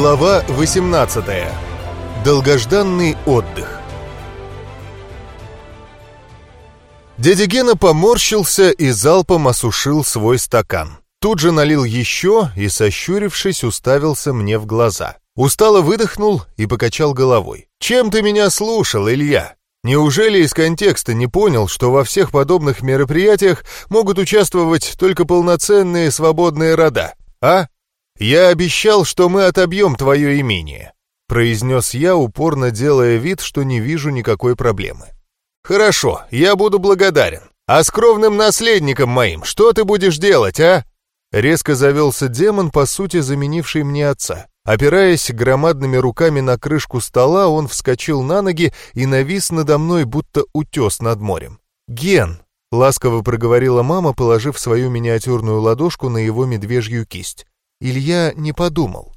Глава 18. Долгожданный отдых. Дядя Гена поморщился и залпом осушил свой стакан. Тут же налил еще и, сощурившись, уставился мне в глаза. Устало выдохнул и покачал головой. «Чем ты меня слушал, Илья? Неужели из контекста не понял, что во всех подобных мероприятиях могут участвовать только полноценные свободные рода? А? «Я обещал, что мы отобьем твое имение», — произнес я, упорно делая вид, что не вижу никакой проблемы. «Хорошо, я буду благодарен. А с кровным наследником моим что ты будешь делать, а?» Резко завелся демон, по сути заменивший мне отца. Опираясь громадными руками на крышку стола, он вскочил на ноги и навис надо мной, будто утес над морем. «Ген!» — ласково проговорила мама, положив свою миниатюрную ладошку на его медвежью кисть. Илья не подумал.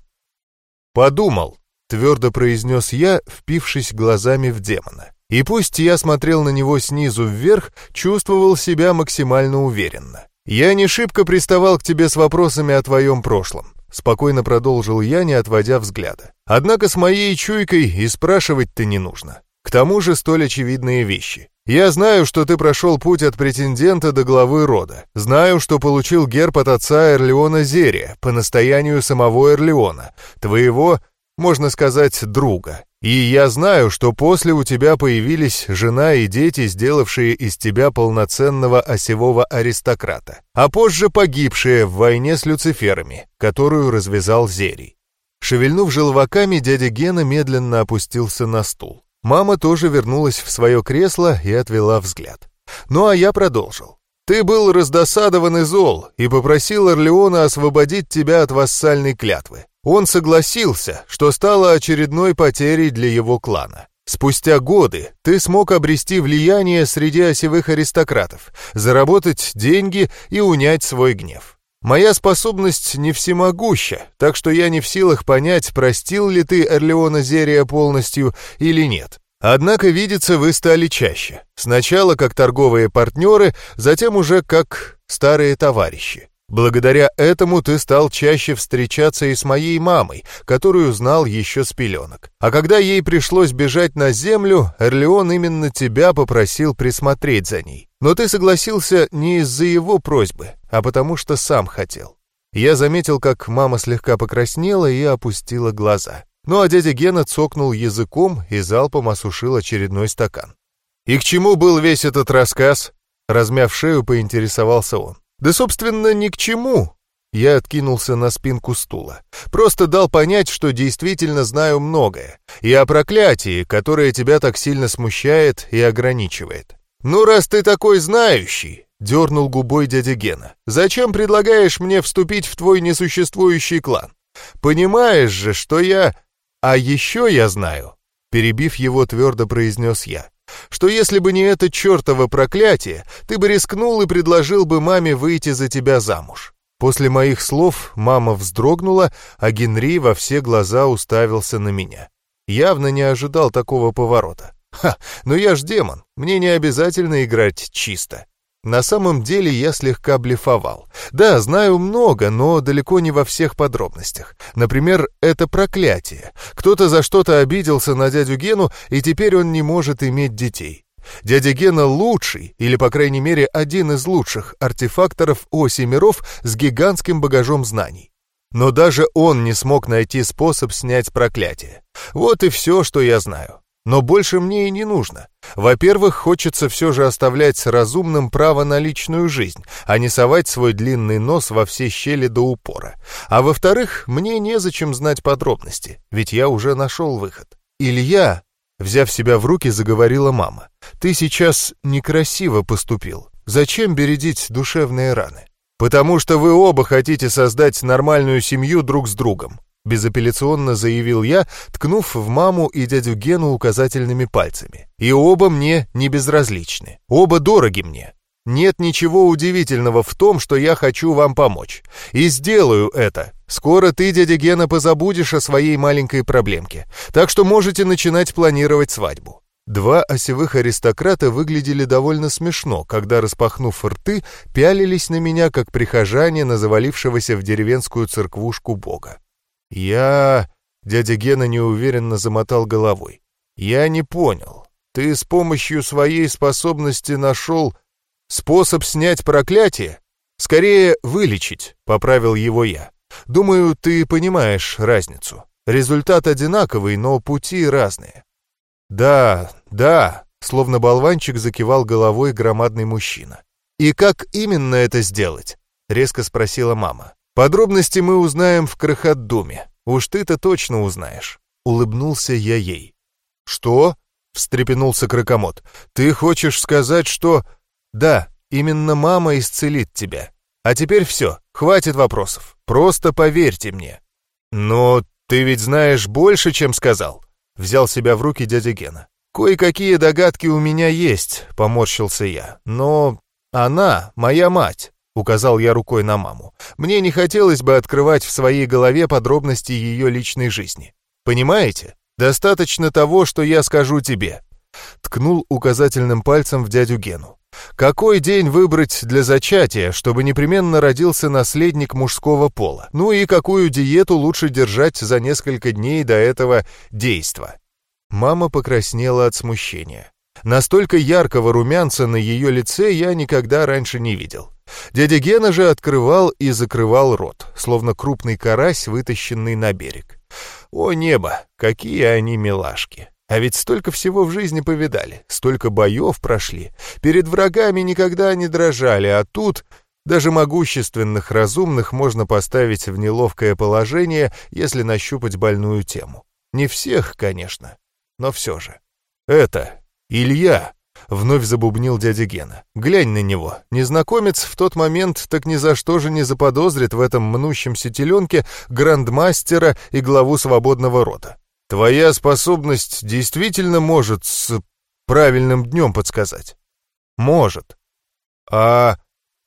«Подумал», — твердо произнес я, впившись глазами в демона. И пусть я смотрел на него снизу вверх, чувствовал себя максимально уверенно. «Я не шибко приставал к тебе с вопросами о твоем прошлом», — спокойно продолжил я, не отводя взгляда. «Однако с моей чуйкой и спрашивать-то не нужно. К тому же столь очевидные вещи. Я знаю, что ты прошел путь от претендента до главы рода. Знаю, что получил герб от отца Эрлеона Зерия по настоянию самого Эрлеона, твоего, можно сказать, друга. И я знаю, что после у тебя появились жена и дети, сделавшие из тебя полноценного осевого аристократа, а позже погибшие в войне с люциферами, которую развязал Зерий. Шевельнув желваками, дядя Гена медленно опустился на стул. Мама тоже вернулась в свое кресло и отвела взгляд. Ну а я продолжил. «Ты был раздосадован и зол и попросил Орлеона освободить тебя от вассальной клятвы. Он согласился, что стало очередной потерей для его клана. Спустя годы ты смог обрести влияние среди осевых аристократов, заработать деньги и унять свой гнев. Моя способность не всемогуща, так что я не в силах понять, простил ли ты Эрлеона Зерия полностью или нет. Однако видеться вы стали чаще. Сначала как торговые партнеры, затем уже как старые товарищи. Благодаря этому ты стал чаще встречаться и с моей мамой, которую знал еще с пеленок. А когда ей пришлось бежать на землю, Эрлеон именно тебя попросил присмотреть за ней. Но ты согласился не из-за его просьбы, а потому что сам хотел. Я заметил, как мама слегка покраснела и опустила глаза. Ну а дядя Гена цокнул языком и залпом осушил очередной стакан. «И к чему был весь этот рассказ?» Размяв шею, поинтересовался он. Да, собственно, ни к чему. Я откинулся на спинку стула. Просто дал понять, что действительно знаю многое. И о проклятии, которое тебя так сильно смущает и ограничивает. «Ну, раз ты такой знающий», — дернул губой дядя Гена, «зачем предлагаешь мне вступить в твой несуществующий клан? Понимаешь же, что я... А еще я знаю», — перебив его, твердо произнес я, что если бы не это чертово проклятие, ты бы рискнул и предложил бы маме выйти за тебя замуж. После моих слов мама вздрогнула, а Генри во все глаза уставился на меня. Явно не ожидал такого поворота. Ха, ну я ж демон, мне не обязательно играть чисто. На самом деле я слегка блефовал. Да, знаю много, но далеко не во всех подробностях. Например, это проклятие. Кто-то за что-то обиделся на дядю Гену, и теперь он не может иметь детей. Дядя Гена лучший, или, по крайней мере, один из лучших артефакторов оси миров с гигантским багажом знаний. Но даже он не смог найти способ снять проклятие. Вот и все, что я знаю. Но больше мне и не нужно. Во-первых, хочется все же оставлять с разумным право на личную жизнь, а не совать свой длинный нос во все щели до упора. А во-вторых, мне незачем знать подробности, ведь я уже нашел выход. Илья, взяв себя в руки, заговорила мама, ты сейчас некрасиво поступил. Зачем бередить душевные раны? Потому что вы оба хотите создать нормальную семью друг с другом. Безапелляционно заявил я, ткнув в маму и дядю Гену указательными пальцами. И оба мне не безразличны. Оба дороги мне. Нет ничего удивительного в том, что я хочу вам помочь. И сделаю это. Скоро ты, дядя Гена, позабудешь о своей маленькой проблемке. Так что можете начинать планировать свадьбу. Два осевых аристократа выглядели довольно смешно, когда, распахнув рты, пялились на меня, как прихожане на завалившегося в деревенскую церквушку бога. «Я...» Дядя Гена неуверенно замотал головой. «Я не понял. Ты с помощью своей способности нашел способ снять проклятие? Скорее, вылечить», — поправил его я. «Думаю, ты понимаешь разницу. Результат одинаковый, но пути разные». «Да, да», — словно болванчик закивал головой громадный мужчина. «И как именно это сделать?» — резко спросила мама. «Подробности мы узнаем в Крохотдуме. Уж ты-то точно узнаешь». Улыбнулся я ей. «Что?» — встрепенулся Крокомот. «Ты хочешь сказать, что...» «Да, именно мама исцелит тебя. А теперь все, хватит вопросов. Просто поверьте мне». «Но ты ведь знаешь больше, чем сказал», — взял себя в руки дядя Гена. «Кое-какие догадки у меня есть», — поморщился я. «Но она моя мать». — указал я рукой на маму. «Мне не хотелось бы открывать в своей голове подробности ее личной жизни. Понимаете? Достаточно того, что я скажу тебе». Ткнул указательным пальцем в дядю Гену. Какой день выбрать для зачатия, чтобы непременно родился наследник мужского пола? Ну и какую диету лучше держать за несколько дней до этого действа? Мама покраснела от смущения. Настолько яркого румянца на ее лице я никогда раньше не видел. Дядя Гена же открывал и закрывал рот, словно крупный карась, вытащенный на берег. О небо, какие они милашки! А ведь столько всего в жизни повидали, столько боев прошли. Перед врагами никогда не дрожали, а тут даже могущественных разумных можно поставить в неловкое положение, если нащупать больную тему. Не всех, конечно, но все же. Это Илья, Вновь забубнил дядя Гена. «Глянь на него. Незнакомец в тот момент так ни за что же не заподозрит в этом мнущемся теленке грандмастера и главу свободного рода. Твоя способность действительно может с правильным днем подсказать?» «Может». «А...»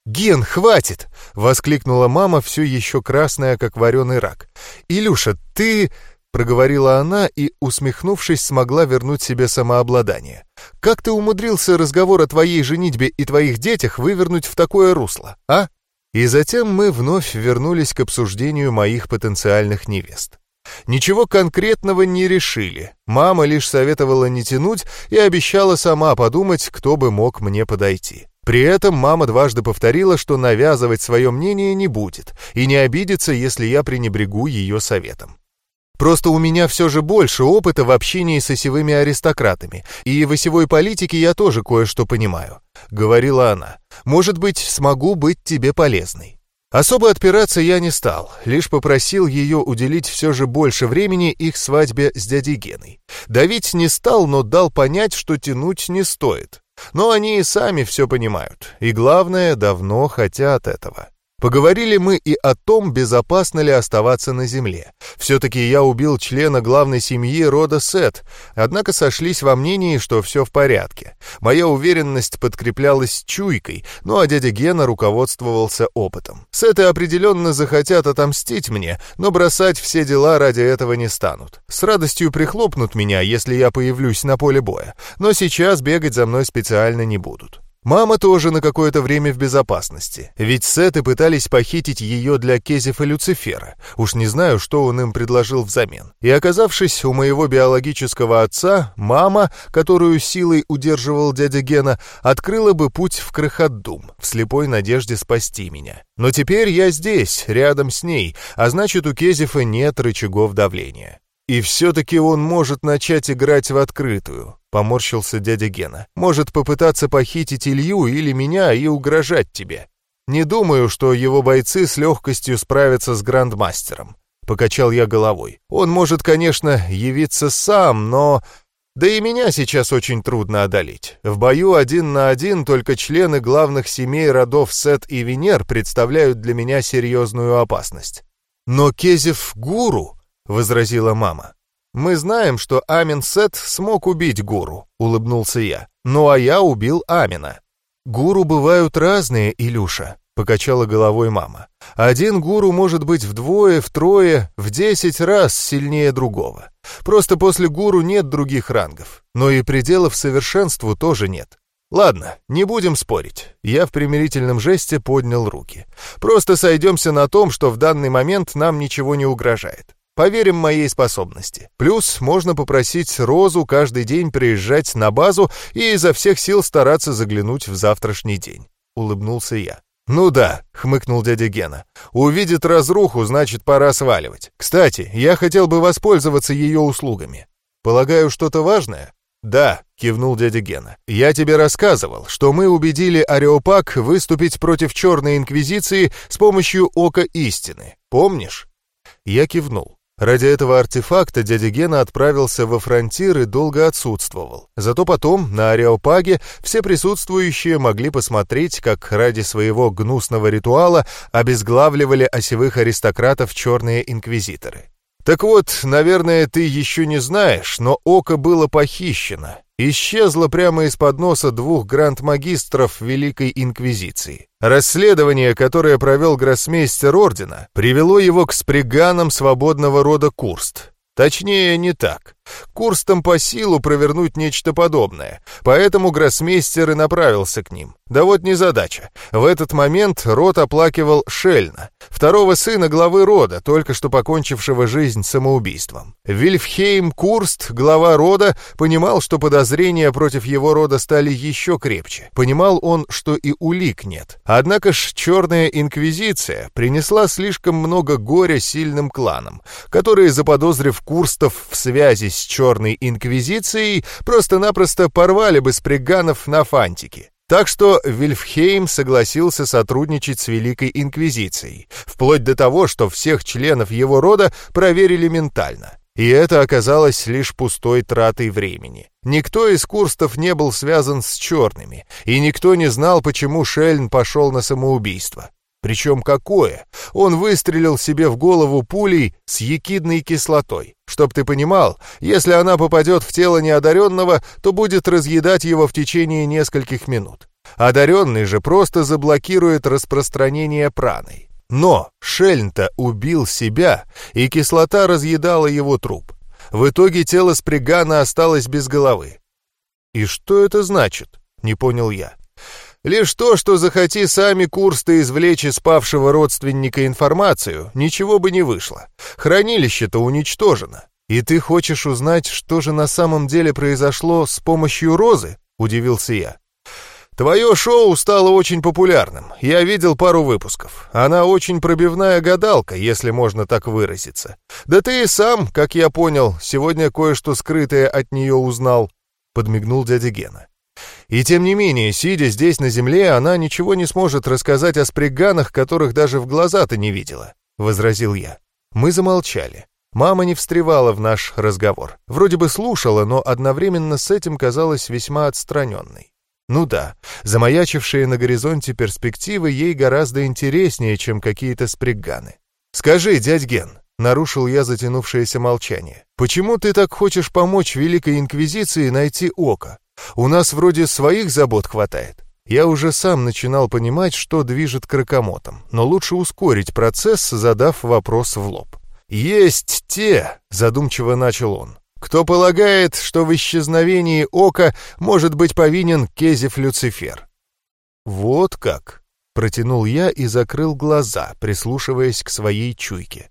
«Ген, хватит!» — воскликнула мама, все еще красная, как вареный рак. «Илюша, ты...» проговорила она и, усмехнувшись, смогла вернуть себе самообладание. «Как ты умудрился разговор о твоей женитьбе и твоих детях вывернуть в такое русло, а?» И затем мы вновь вернулись к обсуждению моих потенциальных невест. Ничего конкретного не решили. Мама лишь советовала не тянуть и обещала сама подумать, кто бы мог мне подойти. При этом мама дважды повторила, что навязывать свое мнение не будет и не обидится, если я пренебрегу ее советом. Просто у меня все же больше опыта в общении с осевыми аристократами, и в осевой политике я тоже кое-что понимаю», — говорила она. «Может быть, смогу быть тебе полезной». Особо отпираться я не стал, лишь попросил ее уделить все же больше времени их свадьбе с дядей Геной. Давить не стал, но дал понять, что тянуть не стоит. Но они и сами все понимают, и главное, давно хотят этого. Поговорили мы и о том, безопасно ли оставаться на земле. Все-таки я убил члена главной семьи рода Сет, однако сошлись во мнении, что все в порядке. Моя уверенность подкреплялась чуйкой, ну а дядя Гена руководствовался опытом. Сеты определенно захотят отомстить мне, но бросать все дела ради этого не станут. С радостью прихлопнут меня, если я появлюсь на поле боя, но сейчас бегать за мной специально не будут. Мама тоже на какое-то время в безопасности, ведь сеты пытались похитить ее для Кезев Люцифера. Уж не знаю, что он им предложил взамен. И оказавшись у моего биологического отца, мама, которую силой удерживал дядя Гена, открыла бы путь в Крохотдум, в слепой надежде спасти меня. Но теперь я здесь, рядом с ней, а значит, у Кезефа нет рычагов давления. И все-таки он может начать играть в открытую, поморщился дядя Гена. Может попытаться похитить Илью или меня и угрожать тебе. Не думаю, что его бойцы с легкостью справятся с грандмастером. Покачал я головой. Он может, конечно, явиться сам, но... Да и меня сейчас очень трудно одолеть. В бою один на один только члены главных семей родов Сет и Венер представляют для меня серьезную опасность. Но Кезев — гуру, — возразила мама. «Мы знаем, что Амин Сет смог убить гуру», — улыбнулся я. «Ну а я убил Амина». «Гуру бывают разные, Илюша», — покачала головой мама. «Один гуру может быть вдвое, втрое, в десять раз сильнее другого. Просто после гуру нет других рангов, но и пределов совершенству тоже нет. Ладно, не будем спорить. Я в примирительном жесте поднял руки. Просто сойдемся на том, что в данный момент нам ничего не угрожает. Поверим моей способности. Плюс можно попросить Розу каждый день приезжать на базу и изо всех сил стараться заглянуть в завтрашний день. Улыбнулся я. «Ну да», — хмыкнул дядя Гена. «Увидит разруху, значит, пора сваливать. Кстати, я хотел бы воспользоваться ее услугами. Полагаю, что-то важное?» «Да», — кивнул дядя Гена. «Я тебе рассказывал, что мы убедили Ареопак выступить против Черной Инквизиции с помощью Ока Истины. Помнишь?» Я кивнул. Ради этого артефакта дядя Гена отправился во фронтир и долго отсутствовал. Зато потом, на Ареопаге, все присутствующие могли посмотреть, как ради своего гнусного ритуала обезглавливали осевых аристократов черные инквизиторы. Так вот, наверное, ты еще не знаешь, но око было похищено. Исчезло прямо из-под носа двух гранд-магистров Великой Инквизиции. Расследование, которое провел гроссмейстер Ордена, привело его к сприганам свободного рода Курст. Точнее, не так. Курстам по силу провернуть нечто подобное, поэтому гроссмейстер и направился к ним. Да вот незадача. В этот момент род оплакивал Шельна, второго сына главы рода, только что покончившего жизнь самоубийством. Вильфхейм Курст, глава рода, понимал, что подозрения против его рода стали еще крепче. Понимал он, что и улик нет. Однако ж Черная Инквизиция принесла слишком много горя сильным кланам, которые, заподозрив Курстов в связи с Черной Инквизицией, просто-напросто порвали бы сприганов на фантики. Так что Вильфхейм согласился сотрудничать с Великой Инквизицией, вплоть до того, что всех членов его рода проверили ментально. И это оказалось лишь пустой тратой времени. Никто из курстов не был связан с черными, и никто не знал, почему Шельн пошел на самоубийство. Причем какое? Он выстрелил себе в голову пулей с якидной кислотой. Чтоб ты понимал, если она попадет в тело неодаренного, то будет разъедать его в течение нескольких минут. Одаренный же просто заблокирует распространение праной. Но Шельн-то убил себя, и кислота разъедала его труп. В итоге тело Спригана осталось без головы. «И что это значит?» — не понял я. Лишь то, что захоти сами Курсты извлечь из павшего родственника информацию, ничего бы не вышло. Хранилище-то уничтожено. И ты хочешь узнать, что же на самом деле произошло с помощью Розы? Удивился я. Твое шоу стало очень популярным. Я видел пару выпусков. Она очень пробивная гадалка, если можно так выразиться. Да ты и сам, как я понял, сегодня кое-что скрытое от нее узнал. Подмигнул дядя Гена. И тем не менее, сидя здесь на земле, она ничего не сможет рассказать о сприганах, которых даже в глаза-то не видела», — возразил я. Мы замолчали. Мама не встревала в наш разговор. Вроде бы слушала, но одновременно с этим казалась весьма отстраненной. Ну да, замаячившие на горизонте перспективы ей гораздо интереснее, чем какие-то сприганы. «Скажи, дядь Ген», — нарушил я затянувшееся молчание, «почему ты так хочешь помочь Великой Инквизиции найти око? У нас вроде своих забот хватает. Я уже сам начинал понимать, что движет кракомотом, но лучше ускорить процесс, задав вопрос в лоб. «Есть те», — задумчиво начал он, «кто полагает, что в исчезновении ока может быть повинен Кезев Люцифер». «Вот как», — протянул я и закрыл глаза, прислушиваясь к своей чуйке.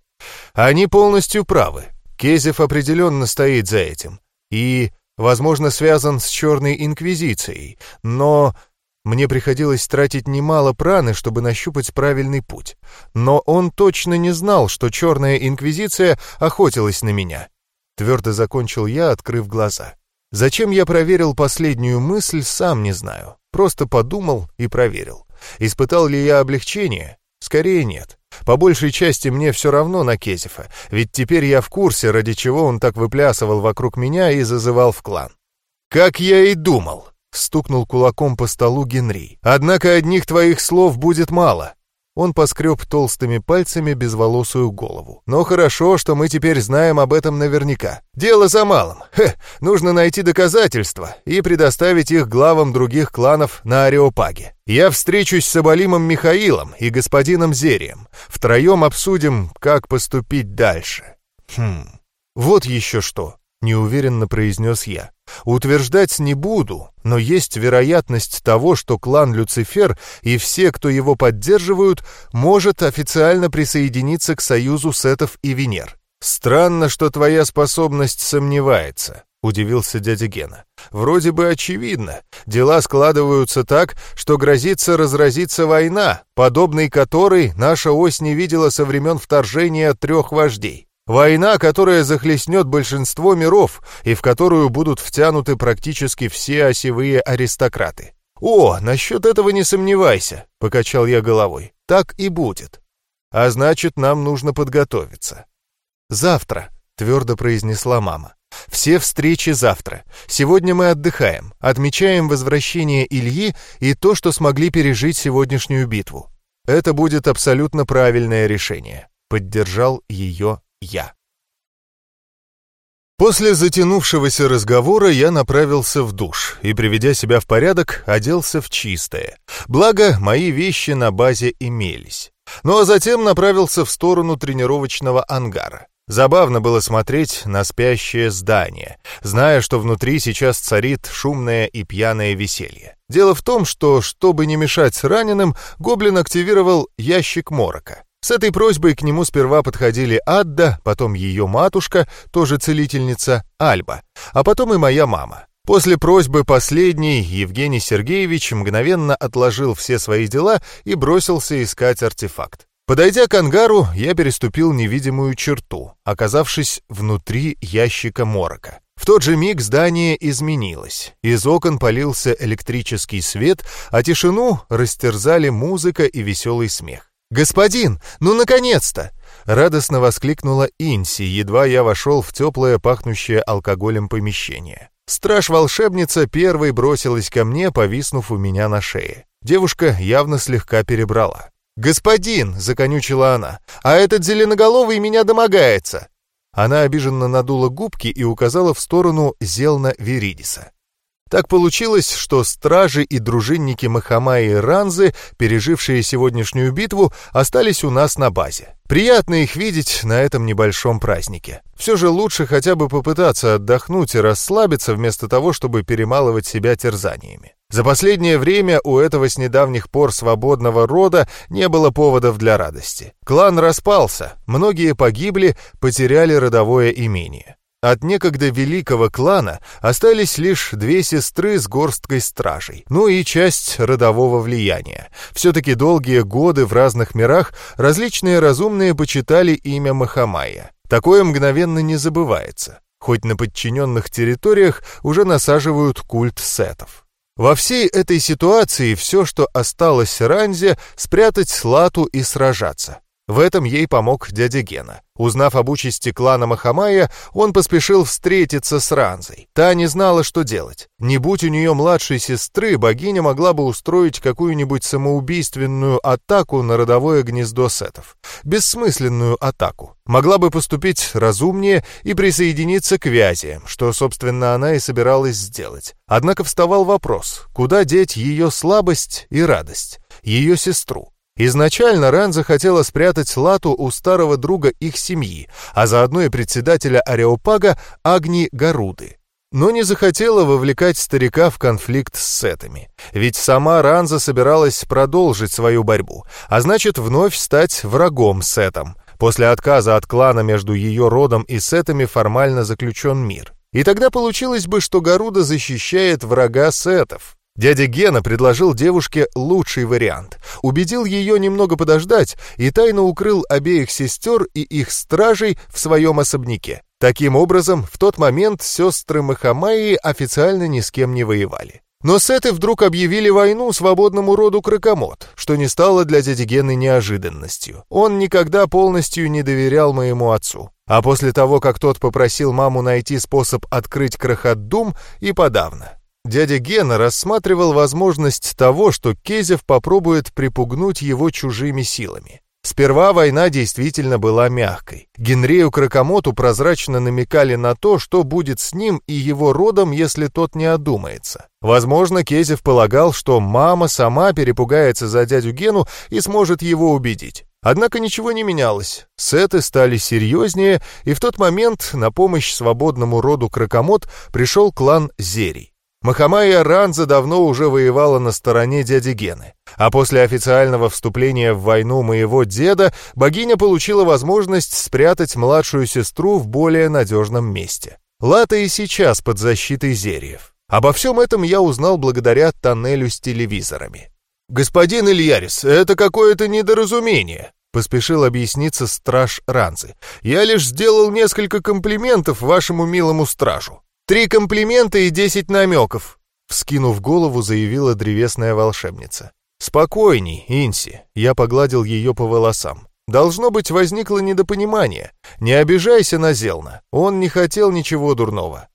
«Они полностью правы. Кезев определенно стоит за этим. И возможно, связан с Черной Инквизицией, но мне приходилось тратить немало праны, чтобы нащупать правильный путь. Но он точно не знал, что Черная Инквизиция охотилась на меня. Твердо закончил я, открыв глаза. Зачем я проверил последнюю мысль, сам не знаю. Просто подумал и проверил. Испытал ли я облегчение? Скорее нет. По большей части мне все равно на Кезефа, ведь теперь я в курсе, ради чего он так выплясывал вокруг меня и зазывал в клан. «Как я и думал!» — стукнул кулаком по столу Генри. «Однако одних твоих слов будет мало. Он поскреб толстыми пальцами безволосую голову. «Но хорошо, что мы теперь знаем об этом наверняка. Дело за малым. Хе, нужно найти доказательства и предоставить их главам других кланов на Ареопаге. Я встречусь с Абалимом Михаилом и господином Зерием. Втроем обсудим, как поступить дальше». «Хм, вот еще что», — неуверенно произнес я. Утверждать не буду, но есть вероятность того, что клан Люцифер и все, кто его поддерживают, может официально присоединиться к союзу Сетов и Венер. «Странно, что твоя способность сомневается», — удивился дядя Гена. «Вроде бы очевидно. Дела складываются так, что грозится разразиться война, подобной которой наша ось не видела со времен вторжения трех вождей. Война, которая захлестнет большинство миров и в которую будут втянуты практически все осевые аристократы. «О, насчет этого не сомневайся», — покачал я головой. «Так и будет. А значит, нам нужно подготовиться». «Завтра», — твердо произнесла мама. «Все встречи завтра. Сегодня мы отдыхаем, отмечаем возвращение Ильи и то, что смогли пережить сегодняшнюю битву. Это будет абсолютно правильное решение», — поддержал ее я. После затянувшегося разговора я направился в душ и, приведя себя в порядок, оделся в чистое. Благо, мои вещи на базе имелись. Ну а затем направился в сторону тренировочного ангара. Забавно было смотреть на спящее здание, зная, что внутри сейчас царит шумное и пьяное веселье. Дело в том, что, чтобы не мешать раненым, гоблин активировал ящик морока. С этой просьбой к нему сперва подходили Адда, потом ее матушка, тоже целительница, Альба, а потом и моя мама. После просьбы последней Евгений Сергеевич мгновенно отложил все свои дела и бросился искать артефакт. Подойдя к ангару, я переступил невидимую черту, оказавшись внутри ящика морока. В тот же миг здание изменилось. Из окон полился электрический свет, а тишину растерзали музыка и веселый смех. «Господин, ну наконец-то!» — радостно воскликнула Инси, едва я вошел в теплое, пахнущее алкоголем помещение. Страж-волшебница первой бросилась ко мне, повиснув у меня на шее. Девушка явно слегка перебрала. «Господин!» — законючила она. «А этот зеленоголовый меня домогается!» Она обиженно надула губки и указала в сторону Зелна Веридиса. Так получилось, что стражи и дружинники Махамаи и Ранзы, пережившие сегодняшнюю битву, остались у нас на базе. Приятно их видеть на этом небольшом празднике. Все же лучше хотя бы попытаться отдохнуть и расслабиться, вместо того, чтобы перемалывать себя терзаниями. За последнее время у этого с недавних пор свободного рода не было поводов для радости. Клан распался, многие погибли, потеряли родовое имение. От некогда великого клана остались лишь две сестры с горсткой стражей, ну и часть родового влияния. Все-таки долгие годы в разных мирах различные разумные почитали имя Махамая. Такое мгновенно не забывается, хоть на подчиненных территориях уже насаживают культ сетов. Во всей этой ситуации все, что осталось Ранзе, спрятать Слату и сражаться. В этом ей помог дядя Гена. Узнав об участи клана Махамая, он поспешил встретиться с Ранзой. Та не знала, что делать. Не будь у нее младшей сестры, богиня могла бы устроить какую-нибудь самоубийственную атаку на родовое гнездо сетов. Бессмысленную атаку. Могла бы поступить разумнее и присоединиться к Вязе, что, собственно, она и собиралась сделать. Однако вставал вопрос, куда деть ее слабость и радость, ее сестру. Изначально Ранза хотела спрятать Лату у старого друга их семьи, а заодно и председателя Ареопага Агни Гаруды. Но не захотела вовлекать старика в конфликт с сетами. Ведь сама Ранза собиралась продолжить свою борьбу, а значит вновь стать врагом сетом. После отказа от клана между ее родом и сетами формально заключен мир. И тогда получилось бы, что Гаруда защищает врага сетов. Дядя Гена предложил девушке лучший вариант. Убедил ее немного подождать и тайно укрыл обеих сестер и их стражей в своем особняке. Таким образом, в тот момент сестры Махамаи официально ни с кем не воевали. Но сеты вдруг объявили войну свободному роду Кракомот, что не стало для дяди Гены неожиданностью. Он никогда полностью не доверял моему отцу. А после того, как тот попросил маму найти способ открыть Крохотдум, и подавно. Дядя Гена рассматривал возможность того, что Кезев попробует припугнуть его чужими силами. Сперва война действительно была мягкой. Генрею Кракомоту прозрачно намекали на то, что будет с ним и его родом, если тот не одумается. Возможно, Кезев полагал, что мама сама перепугается за дядю Гену и сможет его убедить. Однако ничего не менялось. Сеты стали серьезнее, и в тот момент на помощь свободному роду Кракомот пришел клан Зерий. Махамая Ранза давно уже воевала на стороне дяди Гены, а после официального вступления в войну моего деда богиня получила возможность спрятать младшую сестру в более надежном месте. Лата и сейчас под защитой зерьев. Обо всем этом я узнал благодаря тоннелю с телевизорами. «Господин Ильярис, это какое-то недоразумение», — поспешил объясниться страж Ранзы. «Я лишь сделал несколько комплиментов вашему милому стражу». «Три комплимента и десять намеков», — вскинув голову, заявила древесная волшебница. «Спокойней, Инси», — я погладил ее по волосам. «Должно быть, возникло недопонимание. Не обижайся на Зелна, он не хотел ничего дурного.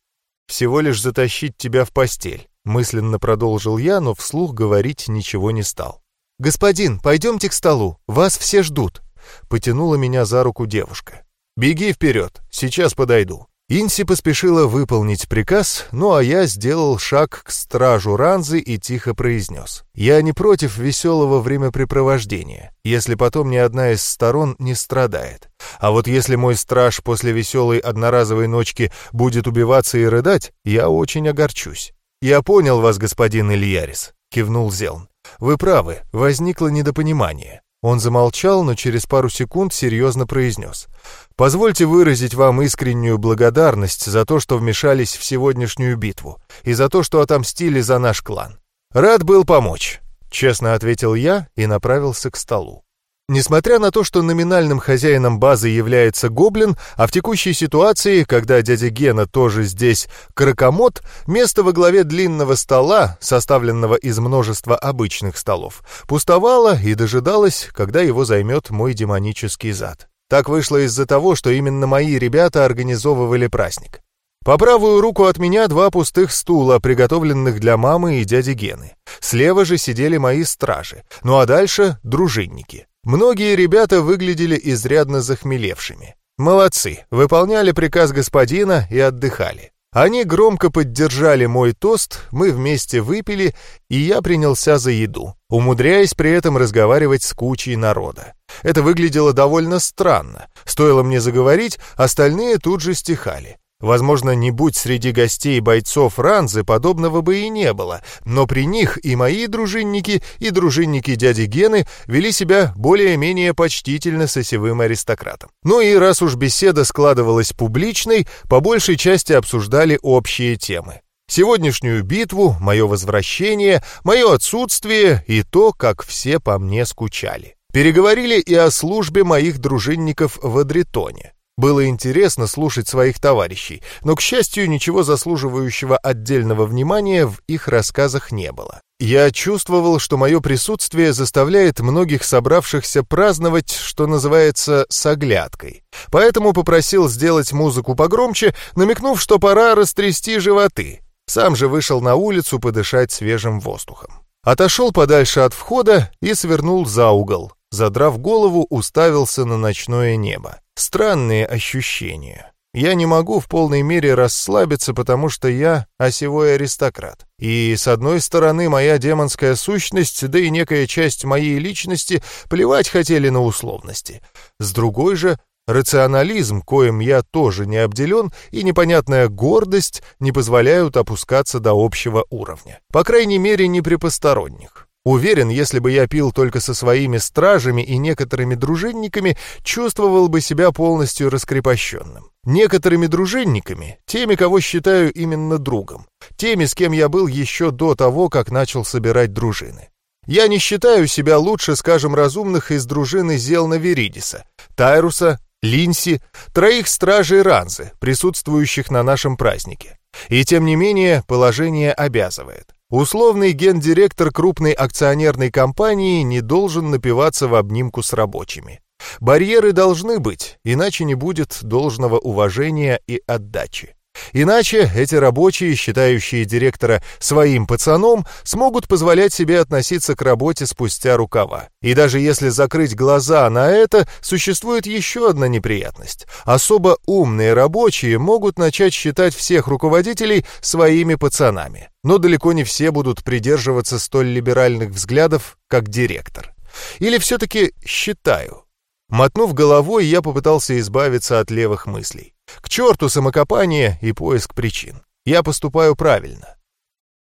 Всего лишь затащить тебя в постель», — мысленно продолжил я, но вслух говорить ничего не стал. «Господин, пойдемте к столу, вас все ждут», — потянула меня за руку девушка. «Беги вперед, сейчас подойду». Инси поспешила выполнить приказ, ну а я сделал шаг к стражу Ранзы и тихо произнес. «Я не против веселого времяпрепровождения, если потом ни одна из сторон не страдает. А вот если мой страж после веселой одноразовой ночки будет убиваться и рыдать, я очень огорчусь». «Я понял вас, господин Ильярис», — кивнул Зелн. «Вы правы, возникло недопонимание. Он замолчал, но через пару секунд серьезно произнес. «Позвольте выразить вам искреннюю благодарность за то, что вмешались в сегодняшнюю битву, и за то, что отомстили за наш клан. Рад был помочь», — честно ответил я и направился к столу. Несмотря на то, что номинальным хозяином базы является гоблин, а в текущей ситуации, когда дядя Гена тоже здесь кракомот, место во главе длинного стола, составленного из множества обычных столов, пустовало и дожидалось, когда его займет мой демонический зад. Так вышло из-за того, что именно мои ребята организовывали праздник. По правую руку от меня два пустых стула, приготовленных для мамы и дяди Гены. Слева же сидели мои стражи, ну а дальше — дружинники. Многие ребята выглядели изрядно захмелевшими. Молодцы, выполняли приказ господина и отдыхали. Они громко поддержали мой тост, мы вместе выпили, и я принялся за еду, умудряясь при этом разговаривать с кучей народа. Это выглядело довольно странно. Стоило мне заговорить, остальные тут же стихали. Возможно, не будь среди гостей бойцов Ранзы, подобного бы и не было, но при них и мои дружинники, и дружинники дяди Гены вели себя более-менее почтительно с осевым аристократом. Ну и раз уж беседа складывалась публичной, по большей части обсуждали общие темы. Сегодняшнюю битву, мое возвращение, мое отсутствие и то, как все по мне скучали. Переговорили и о службе моих дружинников в Адритоне. Было интересно слушать своих товарищей, но, к счастью, ничего заслуживающего отдельного внимания в их рассказах не было. Я чувствовал, что мое присутствие заставляет многих собравшихся праздновать, что называется, с оглядкой. Поэтому попросил сделать музыку погромче, намекнув, что пора растрясти животы. Сам же вышел на улицу подышать свежим воздухом. Отошел подальше от входа и свернул за угол. Задрав голову, уставился на ночное небо. Странные ощущения. Я не могу в полной мере расслабиться, потому что я осевой аристократ. И, с одной стороны, моя демонская сущность, да и некая часть моей личности плевать хотели на условности. С другой же, рационализм, коим я тоже не обделен, и непонятная гордость не позволяют опускаться до общего уровня. По крайней мере, не при посторонних. Уверен, если бы я пил только со своими стражами и некоторыми дружинниками, чувствовал бы себя полностью раскрепощенным. Некоторыми дружинниками, теми, кого считаю именно другом, теми, с кем я был еще до того, как начал собирать дружины. Я не считаю себя лучше, скажем, разумных из дружины Зелна Веридиса, Тайруса, Линси, троих стражей Ранзы, присутствующих на нашем празднике. И тем не менее, положение обязывает. Условный гендиректор крупной акционерной компании не должен напиваться в обнимку с рабочими. Барьеры должны быть, иначе не будет должного уважения и отдачи. Иначе эти рабочие, считающие директора своим пацаном, смогут позволять себе относиться к работе спустя рукава. И даже если закрыть глаза на это, существует еще одна неприятность. Особо умные рабочие могут начать считать всех руководителей своими пацанами. Но далеко не все будут придерживаться столь либеральных взглядов, как директор. Или все-таки считаю. Мотнув головой, я попытался избавиться от левых мыслей. К черту самокопание и поиск причин. Я поступаю правильно.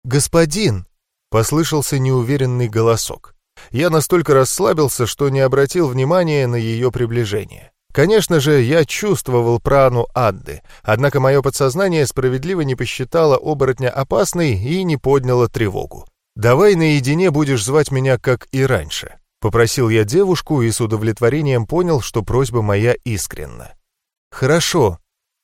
господин!» — послышался неуверенный голосок. Я настолько расслабился, что не обратил внимания на ее приближение. Конечно же, я чувствовал прану Адды, однако мое подсознание справедливо не посчитало оборотня опасной и не подняло тревогу. «Давай наедине будешь звать меня, как и раньше», — попросил я девушку и с удовлетворением понял, что просьба моя искренна. «Хорошо,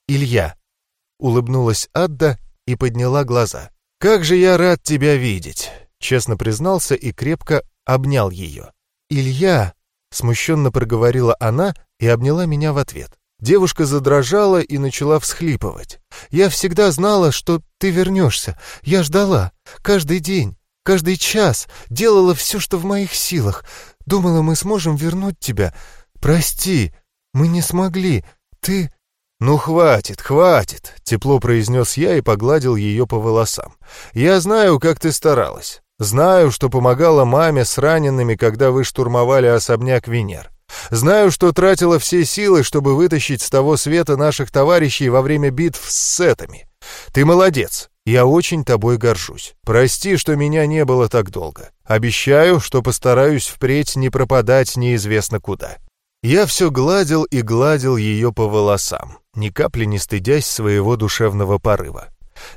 Илья», — улыбнулась Адда и подняла глаза. «Как же я рад тебя видеть!» — честно признался и крепко обнял ее. «Илья!» — смущенно проговорила она и обняла меня в ответ. Девушка задрожала и начала всхлипывать. «Я всегда знала, что ты вернешься. Я ждала. Каждый день, каждый час. Делала все, что в моих силах. Думала, мы сможем вернуть тебя. Прости, мы не смогли. Ты...» «Ну, хватит, хватит», — тепло произнес я и погладил ее по волосам. «Я знаю, как ты старалась. Знаю, что помогала маме с ранеными, когда вы штурмовали особняк Венер. Знаю, что тратила все силы, чтобы вытащить с того света наших товарищей во время битв с сетами. Ты молодец. Я очень тобой горжусь. Прости, что меня не было так долго. Обещаю, что постараюсь впредь не пропадать неизвестно куда. Я все гладил и гладил ее по волосам, ни капли не стыдясь своего душевного порыва.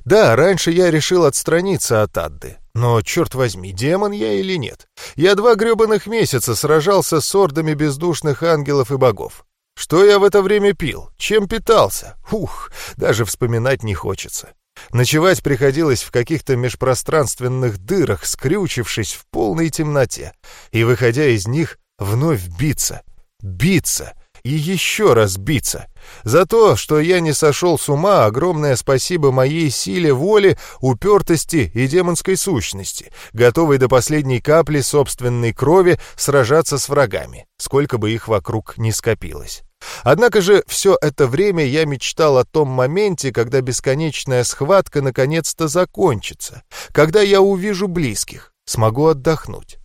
Да, раньше я решил отстраниться от Адды, но, черт возьми, демон я или нет? Я два гребаных месяца сражался с ордами бездушных ангелов и богов. Что я в это время пил? Чем питался? Ух, даже вспоминать не хочется. Ночевать приходилось в каких-то межпространственных дырах, скрючившись в полной темноте, и, выходя из них, вновь биться. Биться и еще раз биться. За то, что я не сошел с ума, огромное спасибо моей силе воли, упертости и демонской сущности, готовой до последней капли собственной крови сражаться с врагами, сколько бы их вокруг ни скопилось. Однако же все это время я мечтал о том моменте, когда бесконечная схватка наконец-то закончится, когда я увижу близких, смогу отдохнуть.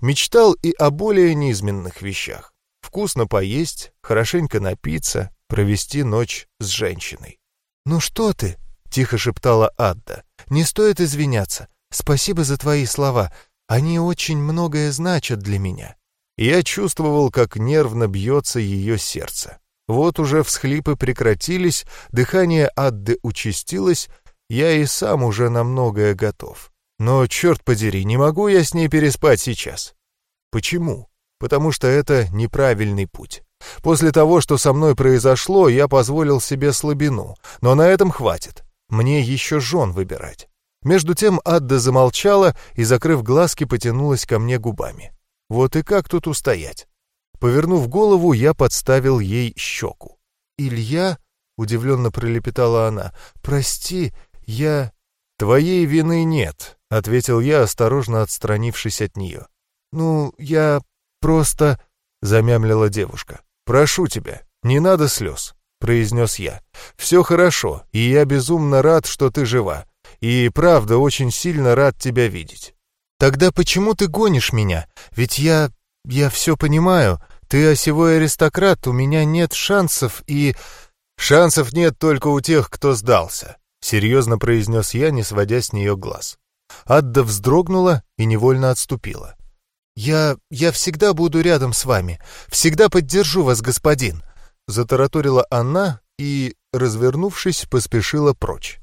Мечтал и о более низменных вещах вкусно поесть, хорошенько напиться, провести ночь с женщиной. «Ну что ты?» — тихо шептала Адда. «Не стоит извиняться. Спасибо за твои слова. Они очень многое значат для меня». Я чувствовал, как нервно бьется ее сердце. Вот уже всхлипы прекратились, дыхание Адды участилось, я и сам уже на многое готов. Но, черт подери, не могу я с ней переспать сейчас. Почему? Потому что это неправильный путь. После того, что со мной произошло, я позволил себе слабину, но на этом хватит. Мне еще жен выбирать. Между тем Адда замолчала и, закрыв глазки, потянулась ко мне губами. Вот и как тут устоять? Повернув голову, я подставил ей щеку. «Илья?» — удивленно пролепетала она. «Прости, я...» «Твоей вины нет», — ответил я, осторожно отстранившись от нее. «Ну, я Просто...» — замямлила девушка. «Прошу тебя, не надо слез», — произнес я. «Все хорошо, и я безумно рад, что ты жива. И правда очень сильно рад тебя видеть». «Тогда почему ты гонишь меня? Ведь я... я все понимаю. Ты осевой аристократ, у меня нет шансов и...» «Шансов нет только у тех, кто сдался», — серьезно произнес я, не сводя с нее глаз. Адда вздрогнула и невольно отступила. «Я... я всегда буду рядом с вами. Всегда поддержу вас, господин!» Затараторила она и, развернувшись, поспешила прочь.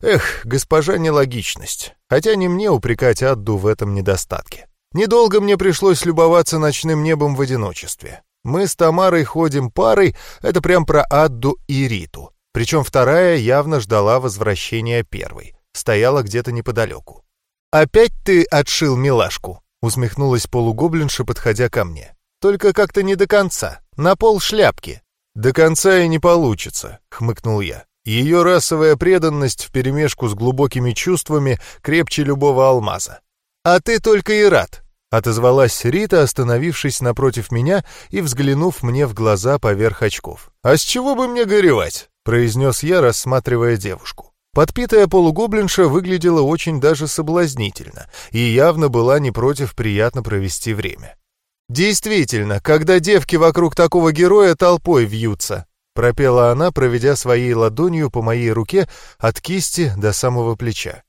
Эх, госпожа нелогичность. Хотя не мне упрекать Адду в этом недостатке. Недолго мне пришлось любоваться ночным небом в одиночестве. Мы с Тамарой ходим парой, это прям про Адду и Риту. Причем вторая явно ждала возвращения первой. Стояла где-то неподалеку. «Опять ты отшил милашку?» Усмехнулась полугоблинша, подходя ко мне. «Только как-то не до конца. На пол шляпки». «До конца и не получится», — хмыкнул я. Ее расовая преданность вперемешку с глубокими чувствами крепче любого алмаза. «А ты только и рад», — отозвалась Рита, остановившись напротив меня и взглянув мне в глаза поверх очков. «А с чего бы мне горевать?» — произнес я, рассматривая девушку. Подпитая полугоблинша выглядела очень даже соблазнительно и явно была не против приятно провести время. «Действительно, когда девки вокруг такого героя толпой вьются», пропела она, проведя своей ладонью по моей руке от кисти до самого плеча.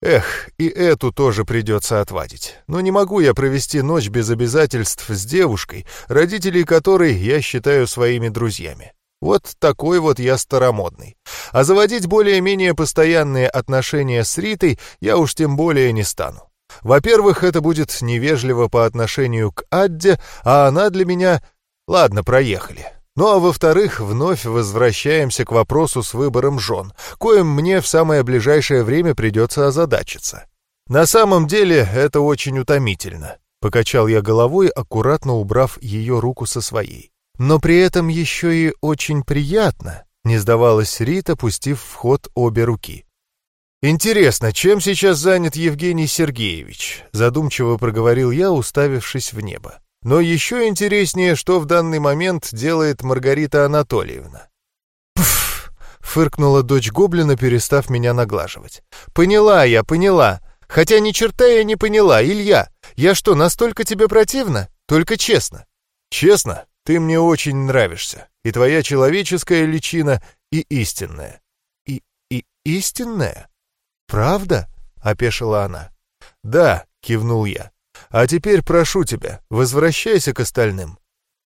Эх, и эту тоже придется отвадить. Но не могу я провести ночь без обязательств с девушкой, родителей которой я считаю своими друзьями. Вот такой вот я старомодный. А заводить более-менее постоянные отношения с Ритой я уж тем более не стану. Во-первых, это будет невежливо по отношению к Адде, а она для меня... Ладно, проехали. Ну а во-вторых, вновь возвращаемся к вопросу с выбором жен, коим мне в самое ближайшее время придется озадачиться. На самом деле это очень утомительно. Покачал я головой, аккуратно убрав ее руку со своей. Но при этом еще и очень приятно, не сдавалась Рита, пустив в ход обе руки. «Интересно, чем сейчас занят Евгений Сергеевич?» задумчиво проговорил я, уставившись в небо. Но еще интереснее, что в данный момент делает Маргарита Анатольевна. «Пф!» — фыркнула дочь гоблина, перестав меня наглаживать. «Поняла я, поняла. Хотя ни черта я не поняла, Илья. Я что, настолько тебе противно? Только честно». «Честно, ты мне очень нравишься. И твоя человеческая личина, и истинная». «И... и истинная? Правда?» — опешила она. «Да», — кивнул я. А теперь прошу тебя, возвращайся к остальным».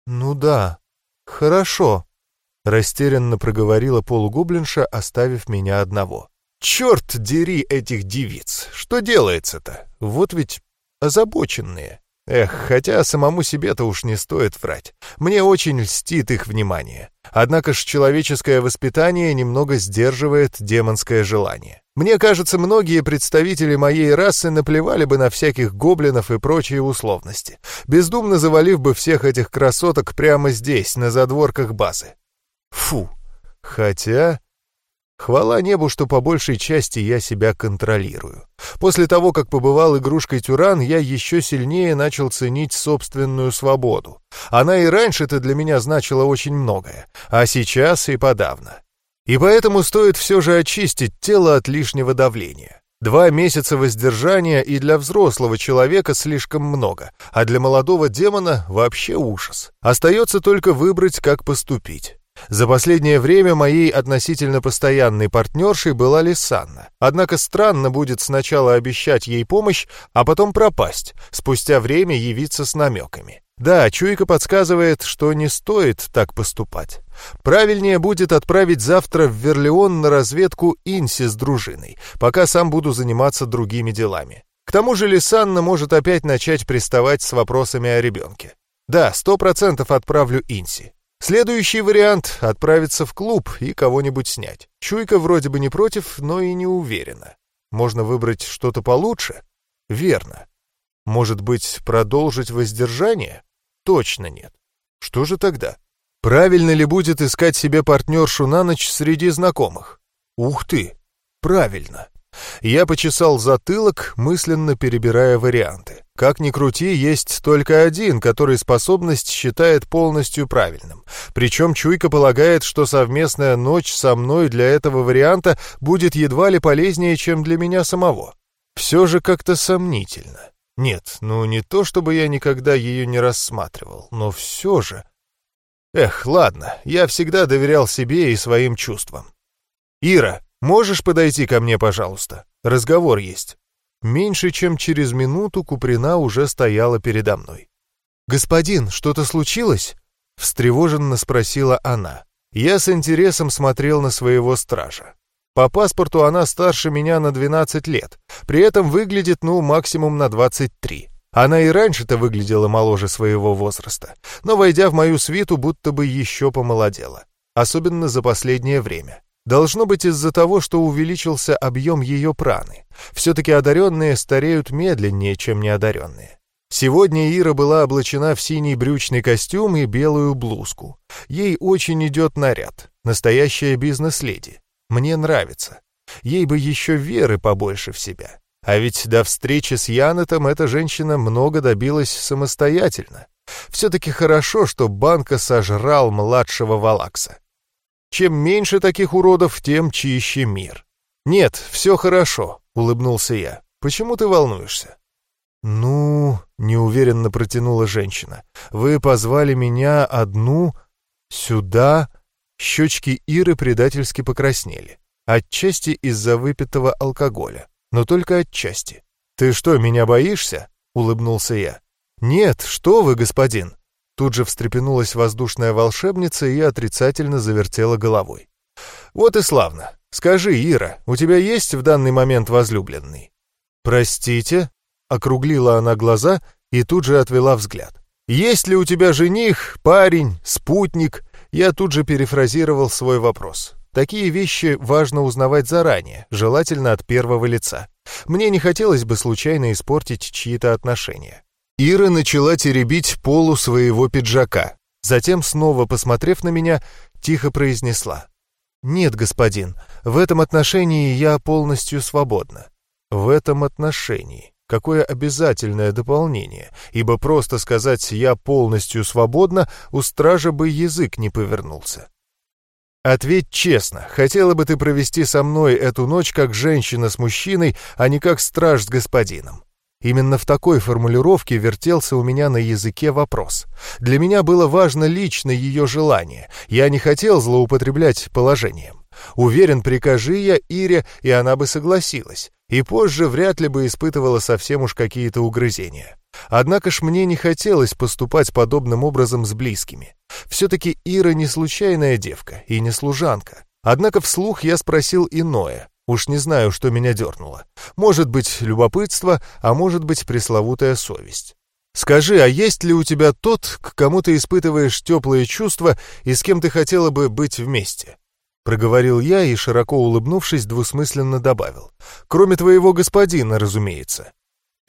«Ну да, хорошо», — растерянно проговорила полугублинша, оставив меня одного. «Черт дери этих девиц! Что делается-то? Вот ведь озабоченные. Эх, хотя самому себе-то уж не стоит врать. Мне очень льстит их внимание. Однако ж человеческое воспитание немного сдерживает демонское желание. Мне кажется, многие представители моей расы наплевали бы на всяких гоблинов и прочие условности, бездумно завалив бы всех этих красоток прямо здесь, на задворках базы. Фу. Хотя... Хвала небу, что по большей части я себя контролирую. После того, как побывал игрушкой Тюран, я еще сильнее начал ценить собственную свободу. Она и раньше-то для меня значила очень многое, а сейчас и подавно. И поэтому стоит все же очистить тело от лишнего давления. Два месяца воздержания и для взрослого человека слишком много, а для молодого демона вообще ужас. Остается только выбрать, как поступить. За последнее время моей относительно постоянной партнершей была Лисанна. Однако странно будет сначала обещать ей помощь, а потом пропасть, спустя время явиться с намеками. Да, чуйка подсказывает, что не стоит так поступать. Правильнее будет отправить завтра в Верлеон на разведку Инси с дружиной, пока сам буду заниматься другими делами. К тому же Лисанна может опять начать приставать с вопросами о ребенке. Да, сто процентов отправлю Инси. Следующий вариант — отправиться в клуб и кого-нибудь снять. Чуйка вроде бы не против, но и не уверена. Можно выбрать что-то получше? Верно. Может быть, продолжить воздержание? Точно нет. Что же тогда? Правильно ли будет искать себе партнершу на ночь среди знакомых? Ух ты! Правильно. Я почесал затылок, мысленно перебирая варианты. Как ни крути, есть только один, который способность считает полностью правильным. Причем Чуйка полагает, что совместная ночь со мной для этого варианта будет едва ли полезнее, чем для меня самого. Все же как-то сомнительно. Нет, ну не то, чтобы я никогда ее не рассматривал, но все же... Эх, ладно, я всегда доверял себе и своим чувствам. «Ира, можешь подойти ко мне, пожалуйста? Разговор есть». Меньше чем через минуту Куприна уже стояла передо мной. «Господин, что-то случилось?» — встревоженно спросила она. Я с интересом смотрел на своего стража. По паспорту она старше меня на 12 лет, при этом выглядит, ну, максимум на 23. Она и раньше-то выглядела моложе своего возраста, но, войдя в мою свиту, будто бы еще помолодела. Особенно за последнее время. Должно быть из-за того, что увеличился объем ее праны. Все-таки одаренные стареют медленнее, чем неодаренные. Сегодня Ира была облачена в синий брючный костюм и белую блузку. Ей очень идет наряд. Настоящая бизнес-леди. Мне нравится. Ей бы еще веры побольше в себя. А ведь до встречи с Янетом эта женщина много добилась самостоятельно. Все-таки хорошо, что Банка сожрал младшего Валакса. Чем меньше таких уродов, тем чище мир. «Нет, все хорошо», — улыбнулся я. «Почему ты волнуешься?» «Ну...» — неуверенно протянула женщина. «Вы позвали меня одну... сюда...» Щечки Иры предательски покраснели. Отчасти из-за выпитого алкоголя. но только отчасти. «Ты что, меня боишься?» — улыбнулся я. «Нет, что вы, господин!» Тут же встрепенулась воздушная волшебница и отрицательно завертела головой. «Вот и славно. Скажи, Ира, у тебя есть в данный момент возлюбленный?» «Простите?» — округлила она глаза и тут же отвела взгляд. «Есть ли у тебя жених, парень, спутник?» Я тут же перефразировал свой вопрос. Такие вещи важно узнавать заранее, желательно от первого лица. Мне не хотелось бы случайно испортить чьи-то отношения. Ира начала теребить полу своего пиджака. Затем, снова посмотрев на меня, тихо произнесла. «Нет, господин, в этом отношении я полностью свободна». «В этом отношении». Какое обязательное дополнение, ибо просто сказать «я полностью свободна» у стража бы язык не повернулся. Ответь честно, хотела бы ты провести со мной эту ночь как женщина с мужчиной, а не как страж с господином? Именно в такой формулировке вертелся у меня на языке вопрос. Для меня было важно лично ее желание. Я не хотел злоупотреблять положением. Уверен, прикажи я Ире, и она бы согласилась. И позже вряд ли бы испытывала совсем уж какие-то угрызения. Однако ж мне не хотелось поступать подобным образом с близкими. Все-таки Ира не случайная девка и не служанка. Однако вслух я спросил иное. Уж не знаю, что меня дернуло. Может быть, любопытство, а может быть, пресловутая совесть. Скажи, а есть ли у тебя тот, к кому ты испытываешь теплые чувства и с кем ты хотела бы быть вместе? Проговорил я и, широко улыбнувшись, двусмысленно добавил. Кроме твоего господина, разумеется.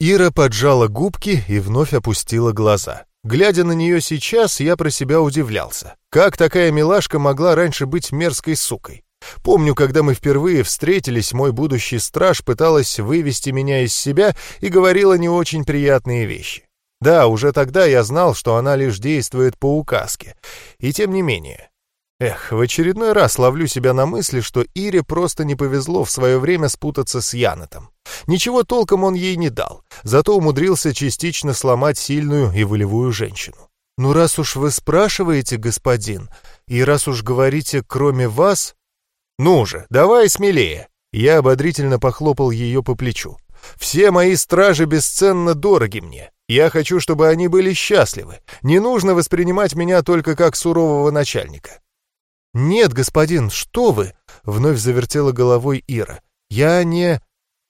Ира поджала губки и вновь опустила глаза. Глядя на нее сейчас, я про себя удивлялся. Как такая милашка могла раньше быть мерзкой сукой? Помню, когда мы впервые встретились, мой будущий страж пыталась вывести меня из себя и говорила не очень приятные вещи. Да, уже тогда я знал, что она лишь действует по указке. И тем не менее. Эх, в очередной раз ловлю себя на мысли, что Ире просто не повезло в свое время спутаться с Янотом. Ничего толком он ей не дал, зато умудрился частично сломать сильную и волевую женщину. «Ну, раз уж вы спрашиваете, господин, и раз уж говорите, кроме вас, «Ну же, давай смелее!» Я ободрительно похлопал ее по плечу. «Все мои стражи бесценно дороги мне. Я хочу, чтобы они были счастливы. Не нужно воспринимать меня только как сурового начальника». «Нет, господин, что вы?» — вновь завертела головой Ира. «Я не...»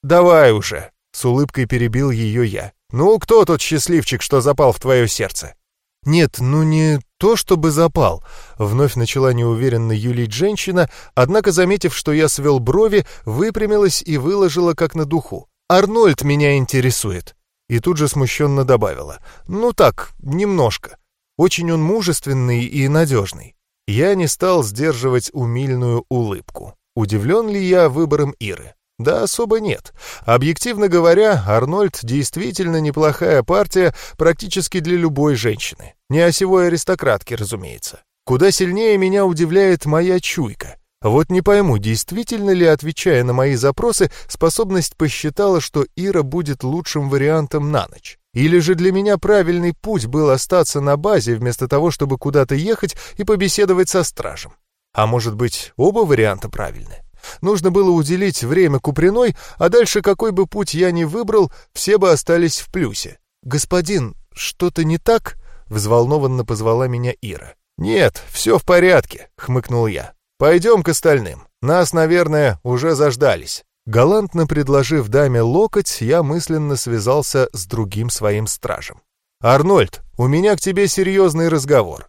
«Давай уже!» — с улыбкой перебил ее я. «Ну, кто тот счастливчик, что запал в твое сердце?» «Нет, ну не то чтобы запал», — вновь начала неуверенно юлить женщина, однако, заметив, что я свел брови, выпрямилась и выложила как на духу. «Арнольд меня интересует». И тут же смущенно добавила. «Ну так, немножко. Очень он мужественный и надежный». Я не стал сдерживать умильную улыбку. Удивлен ли я выбором Иры? Да особо нет. Объективно говоря, Арнольд действительно неплохая партия практически для любой женщины. Не осевой аристократки, разумеется. Куда сильнее меня удивляет моя чуйка. Вот не пойму, действительно ли, отвечая на мои запросы, способность посчитала, что Ира будет лучшим вариантом на ночь. Или же для меня правильный путь был остаться на базе, вместо того, чтобы куда-то ехать и побеседовать со стражем. А может быть, оба варианта правильны? Нужно было уделить время Куприной, а дальше какой бы путь я ни выбрал, все бы остались в плюсе. «Господин, что-то не так?» — взволнованно позвала меня Ира. «Нет, все в порядке», — хмыкнул я. «Пойдем к остальным. Нас, наверное, уже заждались». Галантно предложив даме локоть, я мысленно связался с другим своим стражем. «Арнольд, у меня к тебе серьезный разговор.